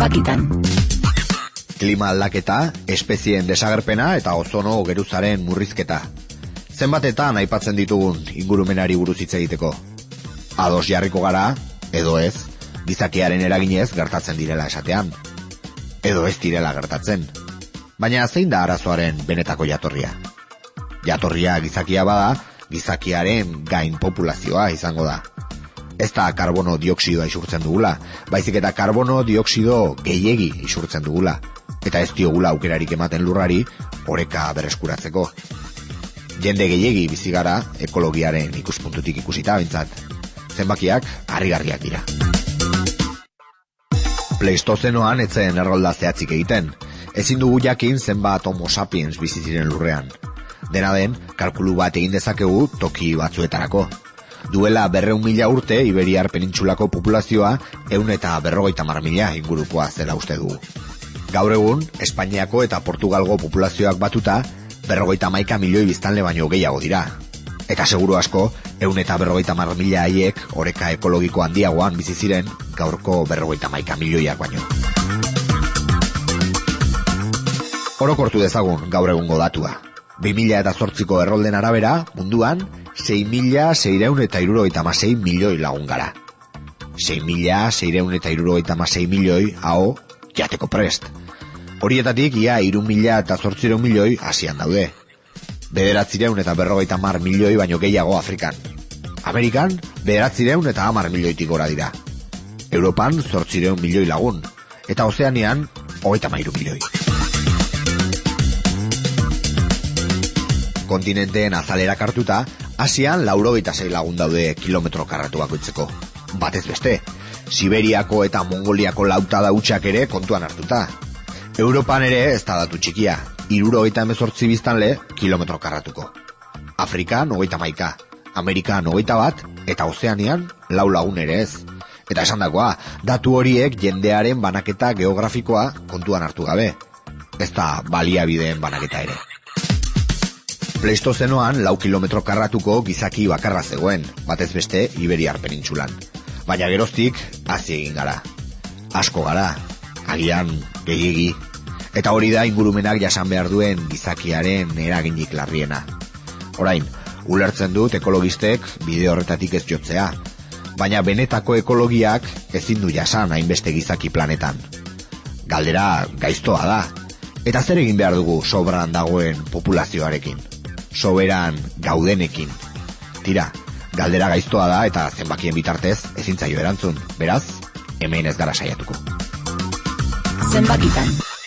zenbakitan. Klima aldaketa, espezien desagerpena eta ozono geruzaren murrizketa. Zenbatetan aipatzen ditugun ingurumenari buruz hitz egiteko. Ados jarriko gara, edo ez, gizakiaren eraginez gertatzen direla esatean. Edo ez direla gertatzen. Baina zein da arazoaren benetako jatorria? Jatorria gizakia bada, gizakiaren gain populazioa izango da. Ez da karbono dioksidoa isurtzen dugula, baizik eta karbono dioksido gehiegi isurtzen dugula. Eta ez diogula aukerarik ematen lurrari, oreka bereskuratzeko. Jende gehiegi bizi gara ekologiaren ikuspuntutik ikusita bintzat. Zenbakiak harrigarriak dira. Pleistozenoan etzen errolda zehatzik egiten. Ezin dugu jakin zenbat homo sapiens bizi ziren lurrean. Dena den, kalkulu bat egin dezakegu toki batzuetarako. Duela berreun mila urte Iberiar penintxulako populazioa eun eta berrogeita mar mila ingurukoa zela uste dugu. Gaur egun, Espainiako eta Portugalgo populazioak batuta, berrogeita maika milioi biztanle baino gehiago dira. Eta seguru asko, eun eta berrogeita mar mila haiek oreka ekologiko handiagoan bizi ziren gaurko berrogeita maika milioiak baino. Orokortu dezagun gaur egungo datua. 2000 eta zortziko errolden arabera, munduan, 6 mila seireun eta irurogeita masei milioi lagun gara. 6 mila seireun eta irurogeita masei milioi, hau, jateko prest. Horietatik, ia, irun mila eta zortzireun milioi asian daude. Bederatzireun eta berrogeita mar milioi baino gehiago Afrikan. Amerikan, bederatzireun eta hamar milioitik gora dira. Europan, zortzireun milioi lagun. Eta Ozeanian, hogeita mairu milioi. Kontinenteen azalera kartuta, Asian laurogeita sei lagun daude kilometro karratu bakoitzeko. Batez beste, Siberiako eta Mongoliako lauta dautxak ere kontuan hartuta. Europan ere ez da datu txikia, irurogeita emezortzi biztanle kilometro karratuko. Afrika nogeita maika, Amerika nogeita bat, eta Ozeanian lau lagun ere ez. Eta esan dagoa, datu horiek jendearen banaketa geografikoa kontuan hartu gabe. Ez da baliabideen banaketa ere. Pleistozenoan lau kilometro karratuko gizaki bakarra zegoen, batez beste Iberiar penintxulan. Baina geroztik, hazi egin gara. Asko gara, agian gehiegi. Eta hori da ingurumenak jasan behar duen gizakiaren eraginik larriena. Orain, ulertzen dut ekologistek bide horretatik ez jotzea. Baina benetako ekologiak ezin du jasan hainbeste gizaki planetan. Galdera gaiztoa da. Eta zer egin behar dugu sobran dagoen populazioarekin? Soberan gaudenekin. Tira, galdera gaiztoa da eta zenbakien bitartez ezin zaio erantzun. Beraz, hemen ez gara saiatuko. Zenbakitan.